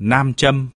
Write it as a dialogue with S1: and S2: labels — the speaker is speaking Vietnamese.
S1: nam châm.